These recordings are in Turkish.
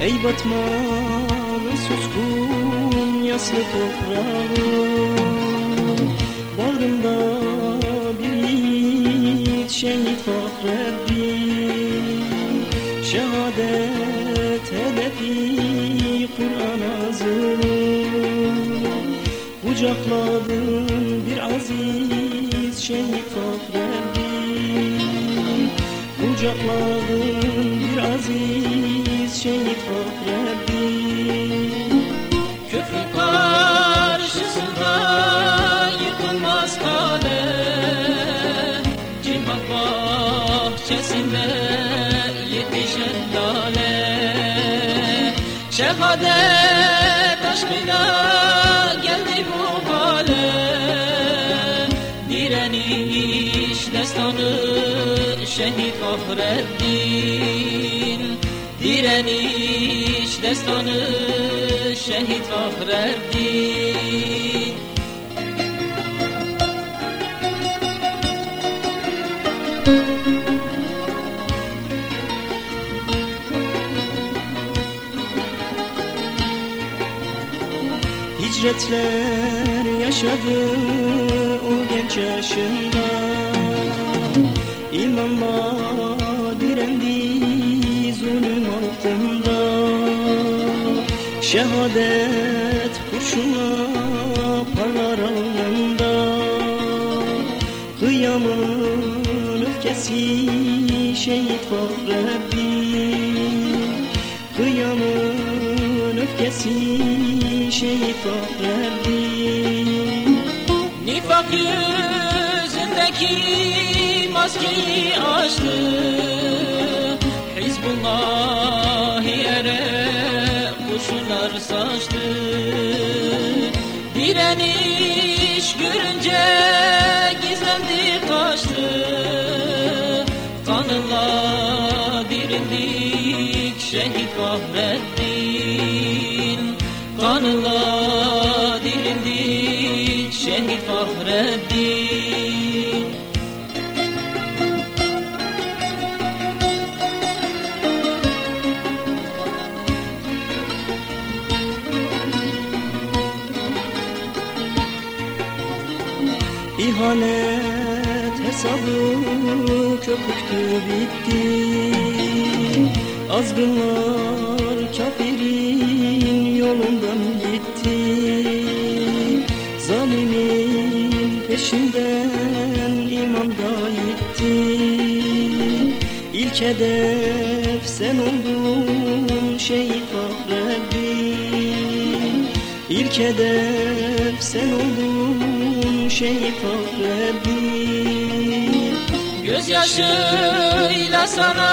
Ey batmalı suskun yaslı toprağım Bağrımda bir yiğit şehit Fahreddin Şehadet hedefi Kur'an azim Kucakladın bir aziz şehit Fahreddin Kucakladın bir aziz şehit Fahreddin Köprü karşısında yıkılmaz kale. Cihan bahçesinde yetişen lale. Şehadet aşkıyla geldi bu hale. Direniş destanı şehit Fahreddin Direniş destanı şehit Fahreddin Hicretler yaşadı o genç yaşında. İmama direndi Şehadet kurşuna parlar alnında. Kıyamın öfkesi şehit Fahreddin Kıyamın öfkesi şehit Fahreddin Nifak yüzündeki maskeyi açtı. Hizbullahi ere kurşunlar saçtı Direniş görünce gizlendi kaçtı Kanınla dirildik şehit Fahreddin Kanınla dirildik şehit Fahreddin İhanet hesabı köpüktü bitti. Azgınlar kafirin yolundan gitti. Zalimin peşinden imam da gitti İlk hedef sen oldun şehit Fahreddin İlk hedef sen oldun şehit Fahreddin Gözyaşıyla sana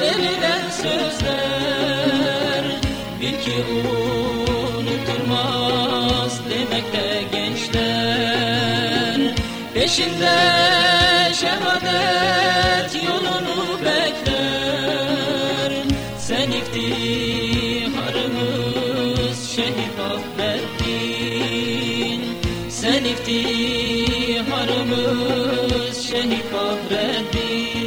verilen sözler Bil ki unutulmaz demekte gençler. Peşinde şehadet yolunu bekler. Sen iftiharımız şehit Fahreddin Sen iftiharımız şehit Fahreddin